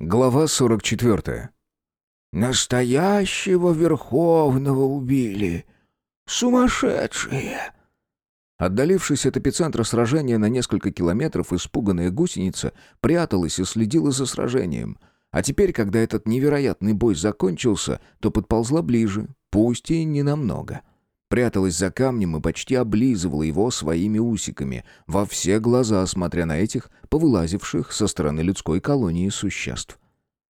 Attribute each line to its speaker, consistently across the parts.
Speaker 1: Глава 44.
Speaker 2: «Настоящего Верховного убили. Сумасшедшие!»
Speaker 1: Отдалившись от эпицентра сражения на несколько километров, испуганная гусеница пряталась и следила за сражением. А теперь, когда этот невероятный бой закончился, то подползла ближе, пусть и не намного. Пряталась за камнем и почти облизывала его своими усиками, во все глаза смотря на этих, повылазивших со стороны людской колонии существ.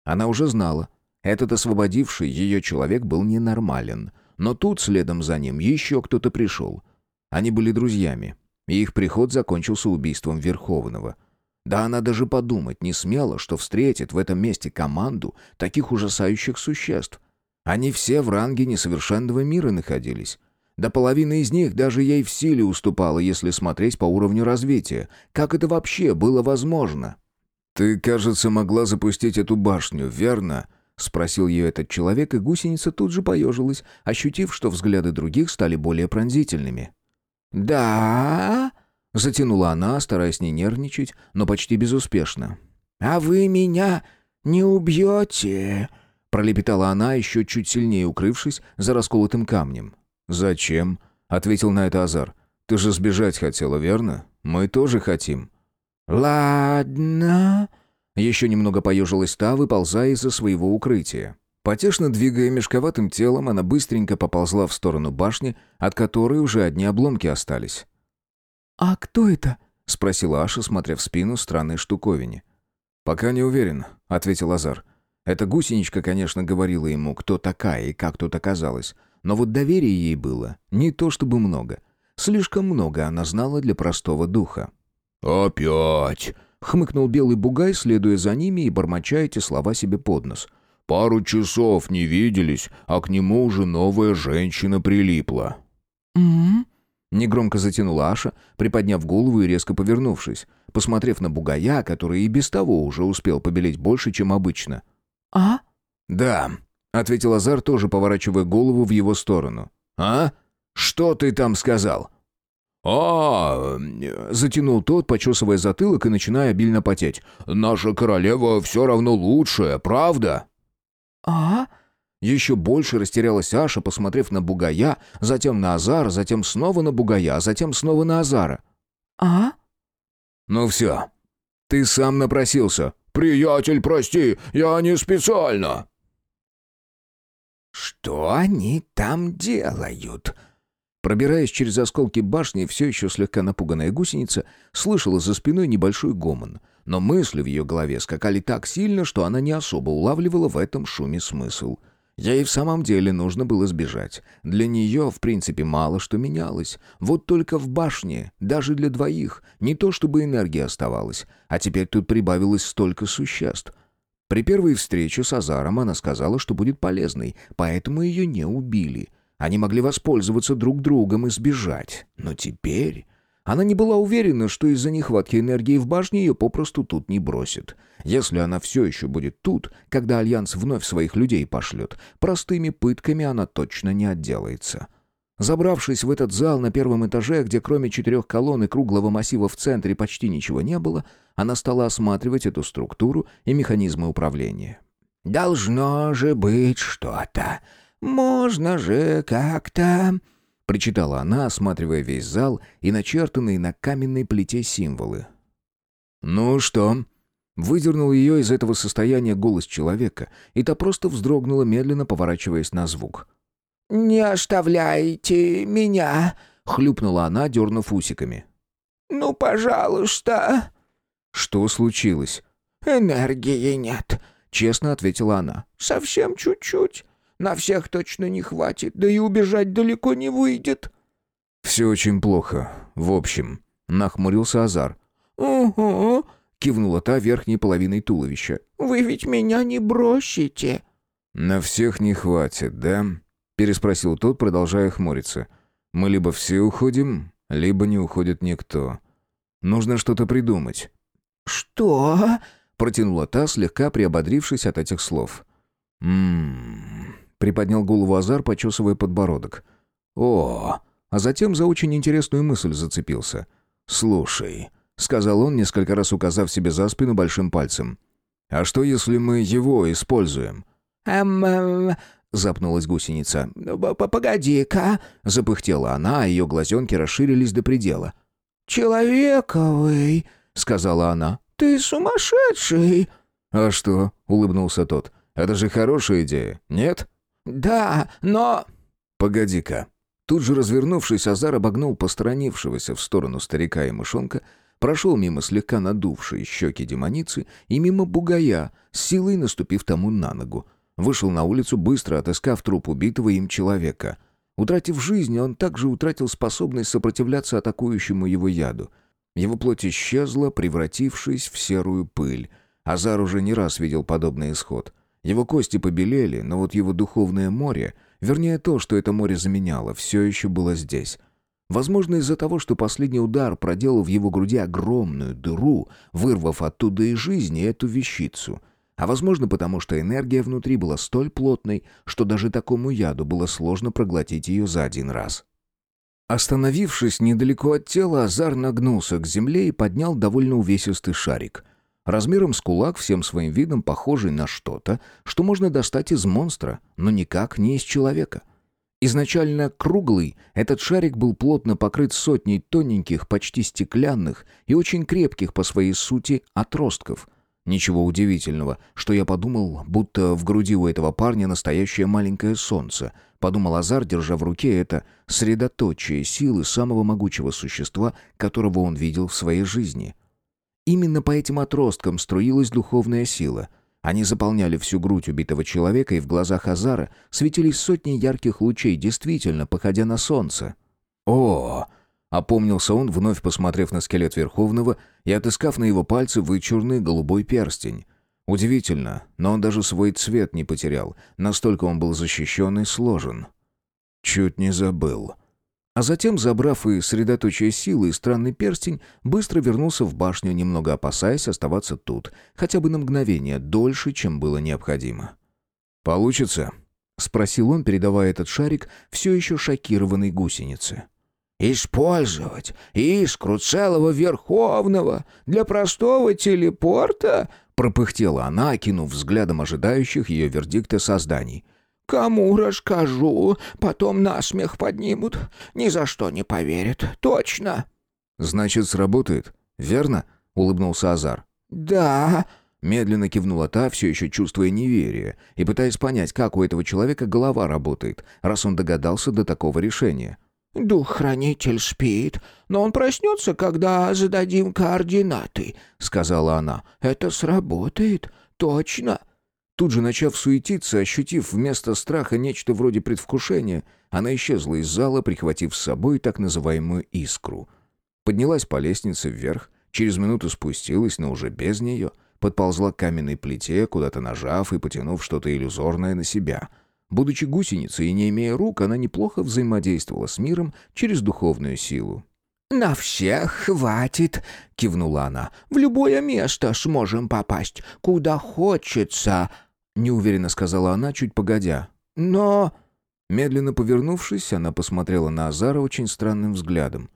Speaker 1: Она уже знала, этот освободивший ее человек был ненормален, но тут следом за ним еще кто-то пришел. Они были друзьями, и их приход закончился убийством Верховного. Да она даже подумать не смела, что встретит в этом месте команду таких ужасающих существ. Они все в ранге несовершенного мира находились. До половины из них даже ей в силе уступало, если смотреть по уровню развития. Как это вообще было возможно? «Ты, кажется, могла запустить эту башню, верно?» — спросил ее этот человек, и гусеница тут же поежилась, ощутив, что взгляды других стали более пронзительными.
Speaker 2: «Да?» — затянула она, стараясь не нервничать, но почти безуспешно. «А вы меня не убьете?» — пролепетала она, еще чуть сильнее укрывшись за расколотым камнем.
Speaker 1: «Зачем?» — ответил на это Азар. «Ты же сбежать хотела, верно? Мы тоже хотим».
Speaker 2: «Ладно...»
Speaker 1: Еще немного поежилась та, выползая из-за своего укрытия. Потешно двигая мешковатым телом, она быстренько поползла в сторону башни, от которой уже одни обломки остались.
Speaker 3: «А кто это?»
Speaker 1: — спросила Аша, смотря в спину странной штуковине. «Пока не уверен», — ответил Азар. Эта гусеничка, конечно, говорила ему, кто такая и как тут оказалась, но вот доверия ей было не то чтобы много. Слишком много она знала для простого духа.
Speaker 4: «Опять!» — хмыкнул белый бугай, следуя за ними и бормоча эти слова себе под нос. «Пару часов не виделись, а к нему уже новая женщина прилипла».
Speaker 3: «М-м-м?»
Speaker 1: Негромко затянула Аша, приподняв голову и резко повернувшись, посмотрев на бугая, который и без того уже успел побелеть больше, чем обычно.
Speaker 3: «А?»
Speaker 1: «Да», — ответил Азар, тоже поворачивая голову в его сторону. «А? Что ты там сказал?»
Speaker 4: «А,
Speaker 1: затянул тот, почесывая затылок и начиная обильно потеть.
Speaker 4: «Наша королева все равно лучшая, правда?»
Speaker 3: «А?»
Speaker 1: Еще больше растерялась Аша, посмотрев на Бугая, затем на Азара, затем снова на Бугая, затем снова на Азара.
Speaker 3: «А?»
Speaker 1: «Ну все. Ты сам напросился».
Speaker 4: «Приятель, прости, я не специально».
Speaker 2: «Что они там делают?»
Speaker 1: Пробираясь через осколки башни, все еще слегка напуганная гусеница слышала за спиной небольшой гомон, но мысли в ее голове скакали так сильно, что она не особо улавливала в этом шуме смысл. Ей в самом деле нужно было сбежать. Для нее, в принципе, мало что менялось. Вот только в башне, даже для двоих, не то чтобы энергия оставалась, а теперь тут прибавилось столько существ. При первой встрече с Азаром она сказала, что будет полезной, поэтому ее не убили — они могли воспользоваться друг другом и сбежать. Но теперь... Она не была уверена, что из-за нехватки энергии в башне ее попросту тут не бросит. Если она все еще будет тут, когда Альянс вновь своих людей пошлет, простыми пытками она точно не отделается. Забравшись в этот зал на первом этаже, где кроме четырех колонн и круглого массива в центре почти ничего не было, она стала осматривать эту структуру и механизмы управления.
Speaker 2: «Должно же быть что-то», «Можно же как-то...»
Speaker 1: — причитала она, осматривая весь зал и начертанные на каменной плите символы. «Ну что?» — выдернул ее из этого состояния голос человека, и та просто вздрогнула, медленно поворачиваясь на звук.
Speaker 2: «Не оставляйте меня!»
Speaker 1: — хлюпнула она, дернув усиками.
Speaker 2: «Ну, пожалуйста!»
Speaker 1: «Что случилось?»
Speaker 2: «Энергии нет», —
Speaker 1: честно ответила она.
Speaker 2: «Совсем чуть-чуть. На всех точно не хватит, да и убежать далеко не выйдет».
Speaker 1: «Все очень плохо. В общем», — нахмурился Азар.
Speaker 2: «Угу», —
Speaker 1: кивнула та верхней половиной туловища.
Speaker 2: «Вы ведь меня не бросите».
Speaker 1: «На всех не хватит, да?» — переспросил тот, продолжая хмуриться. «Мы либо все уходим, либо не уходит никто. Нужно что-то придумать».
Speaker 2: «Что?»
Speaker 1: — протянула та, слегка приободрившись от этих слов. «Ммм...» Приподнял голову Азар, почесывая подбородок. «О!» А затем за очень интересную мысль зацепился. «Слушай», — сказал он, несколько раз указав себе за спину большим пальцем. «А что, если мы его используем?»
Speaker 2: «Эм...», эм запнулась гусеница. «Погоди-ка!» — запыхтела она, а ее глазенки расширились до предела. «Человековый!» — сказала она. «Ты сумасшедший!»
Speaker 1: «А что?» — улыбнулся тот. «Это же хорошая идея, нет?»
Speaker 2: «Да, но...»
Speaker 1: «Погоди-ка». Тут же развернувшись, Азар обогнул посторонившегося в сторону старика и мышонка, прошел мимо слегка надувшей щеки демоницы и мимо бугая, с силой наступив тому на ногу. Вышел на улицу, быстро отыскав труп убитого им человека. Утратив жизнь, он также утратил способность сопротивляться атакующему его яду. Его плоть исчезла, превратившись в серую пыль. Азар уже не раз видел подобный исход. Его кости побелели, но вот его духовное море, вернее то, что это море заменяло, все еще было здесь. Возможно, из-за того, что последний удар проделал в его груди огромную дыру, вырвав оттуда и жизни эту вещицу — а возможно, потому что энергия внутри была столь плотной, что даже такому яду было сложно проглотить ее за один раз. Остановившись недалеко от тела, Азар нагнулся к земле и поднял довольно увесистый шарик. Размером с кулак, всем своим видом похожий на что-то, что можно достать из монстра, но никак не из человека. Изначально круглый, этот шарик был плотно покрыт сотней тоненьких, почти стеклянных и очень крепких по своей сути отростков — Ничего удивительного, что я подумал, будто в груди у этого парня настоящее маленькое солнце. Подумал Азар, держа в руке это средоточие силы самого могучего существа, которого он видел в своей жизни. Именно по этим отросткам струилась духовная сила. Они заполняли всю грудь убитого человека, и в глазах Азара светились сотни ярких лучей, действительно походя на солнце. «О!» Опомнился он, вновь посмотрев на скелет Верховного и отыскав на его пальце вычурный голубой перстень. Удивительно, но он даже свой цвет не потерял, настолько он был защищен и сложен. Чуть не забыл. А затем, забрав и средоточие силы, и странный перстень, быстро вернулся в башню, немного опасаясь оставаться тут, хотя бы на мгновение, дольше, чем было необходимо. «Получится?» — спросил он, передавая этот шарик все еще шокированной гусенице.
Speaker 2: «Использовать искру целого Верховного для простого телепорта?» пропыхтела она, окинув взглядом ожидающих ее вердикта созданий. «Кому расскажу, потом насмех поднимут. Ни за что не поверят, точно».
Speaker 1: «Значит, сработает, верно?» — улыбнулся Азар.
Speaker 2: «Да»,
Speaker 1: Медленно кивнула та, все еще чувствуя неверие, и пытаясь понять, как у этого человека голова работает, раз он догадался до такого решения.
Speaker 2: «Дух-хранитель спит, но он проснется, когда зададим координаты», — сказала она. «Это сработает, точно».
Speaker 1: Тут же, начав суетиться, ощутив вместо страха нечто вроде предвкушения, она исчезла из зала, прихватив с собой так называемую искру. Поднялась по лестнице вверх, через минуту спустилась, но уже без нее, подползла к каменной плите, куда-то нажав и потянув что-то иллюзорное на себя — Будучи гусеницей и не имея рук, она неплохо взаимодействовала с миром через духовную силу.
Speaker 2: «На всех хватит», — кивнула она. «В любое место сможем попасть, куда хочется», — неуверенно сказала она, чуть погодя. «Но...»
Speaker 1: Медленно повернувшись, она посмотрела на Азара очень странным взглядом.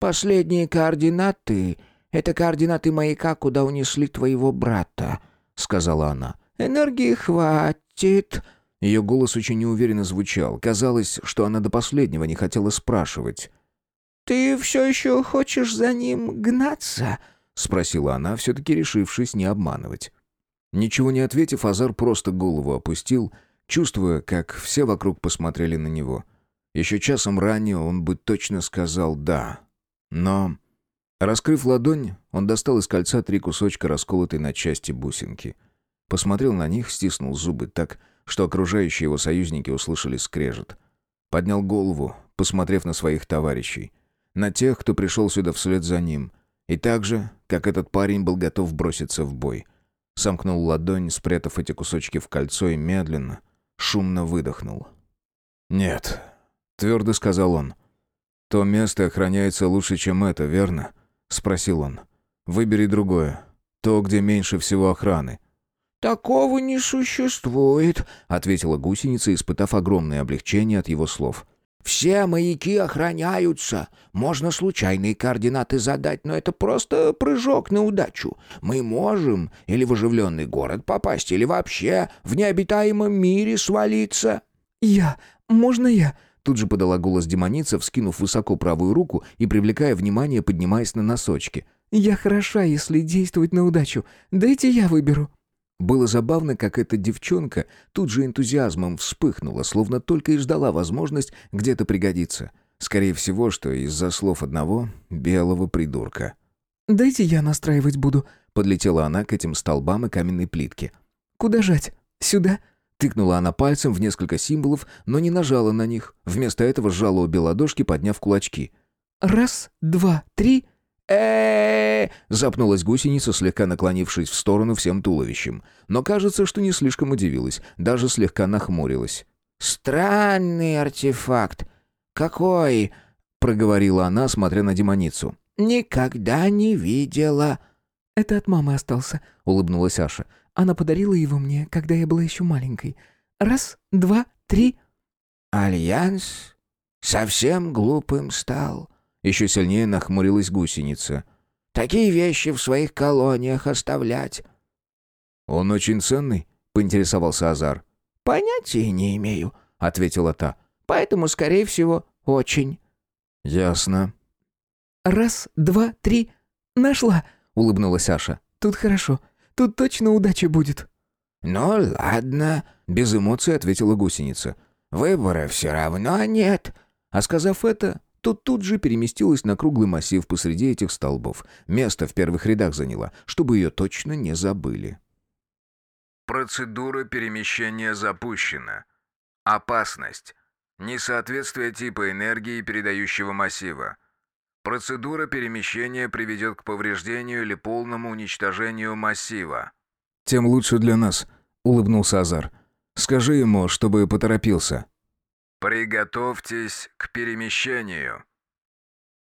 Speaker 2: «Последние координаты — это координаты маяка, куда унесли твоего брата», — сказала она. «Энергии хватит...»
Speaker 1: Ее голос очень неуверенно звучал. Казалось, что она до последнего не хотела спрашивать.
Speaker 2: «Ты все еще хочешь за ним гнаться?»
Speaker 1: — спросила она, все-таки решившись не обманывать. Ничего не ответив, Азар просто голову опустил, чувствуя, как все вокруг посмотрели на него. Еще часом ранее он бы точно сказал «да». Но, раскрыв ладонь, он достал из кольца три кусочка расколотой на части бусинки. Посмотрел на них, стиснул зубы так, что окружающие его союзники услышали скрежет. Поднял голову, посмотрев на своих товарищей. На тех, кто пришел сюда вслед за ним. И так же, как этот парень был готов броситься в бой. Сомкнул ладонь, спрятав эти кусочки в кольцо и медленно, шумно выдохнул. «Нет», — твердо сказал он. «То место охраняется лучше, чем это, верно?» — спросил он. «Выбери другое. То, где меньше всего охраны».
Speaker 2: «Такого не существует», —
Speaker 1: ответила гусеница, испытав огромное облегчение от его слов.
Speaker 2: Все маяки охраняются. Можно случайные координаты задать, но это просто прыжок на удачу. Мы можем или в оживленный город попасть, или вообще в необитаемом мире свалиться».
Speaker 3: «Я... Можно я?»
Speaker 1: Тут же подала голос демоница, вскинув высоко правую руку и привлекая внимание, поднимаясь на носочки.
Speaker 3: «Я хороша, если действовать на удачу. Дайте я выберу».
Speaker 1: Было забавно, как эта девчонка тут же энтузиазмом вспыхнула, словно только и ждала возможность где-то пригодиться. Скорее всего, что из-за слов одного белого придурка.
Speaker 3: «Дайте я настраивать буду», —
Speaker 1: подлетела она к этим столбам и каменной плитке.
Speaker 3: «Куда жать? Сюда?»
Speaker 1: Тыкнула она пальцем в несколько символов, но не нажала на них. Вместо этого сжала обе ладошки, подняв кулачки.
Speaker 3: «Раз, два, три...»
Speaker 2: э
Speaker 1: Запнулась гусеница, слегка наклонившись в сторону всем туловищем. Но кажется, что не слишком удивилась, даже слегка нахмурилась.
Speaker 2: «Странный артефакт. Какой?»
Speaker 1: — проговорила она, смотря на демоницу.
Speaker 2: «Никогда не видела».
Speaker 3: «Это от мамы остался», — улыбнулась Аша. «Она подарила его мне, когда я была еще маленькой. Раз, два, три...»
Speaker 2: «Альянс совсем глупым стал»,
Speaker 1: еще сильнее нахмурилась гусеница.
Speaker 2: «Такие вещи в своих колониях оставлять».
Speaker 1: «Он очень ценный?» — поинтересовался Азар.
Speaker 2: «Понятия не имею», — ответила та. «Поэтому, скорее всего, очень».
Speaker 1: «Ясно».
Speaker 3: «Раз, два, три. Нашла!» — улыбнулась Аша. «Тут хорошо. Тут точно удача будет».
Speaker 2: «Ну ладно», — без эмоций ответила гусеница. «Выбора все равно нет».
Speaker 1: А сказав это, то тут же переместилась на круглый массив посреди этих столбов. Место в первых рядах заняла, чтобы ее точно не забыли.
Speaker 5: Процедура перемещения запущена. Опасность. Несоответствие типа энергии передающего массива. Процедура перемещения приведет к повреждению или полному уничтожению массива.
Speaker 1: «Тем лучше для нас», — улыбнулся Азар. «Скажи ему, чтобы поторопился».
Speaker 5: Приготовьтесь к перемещению.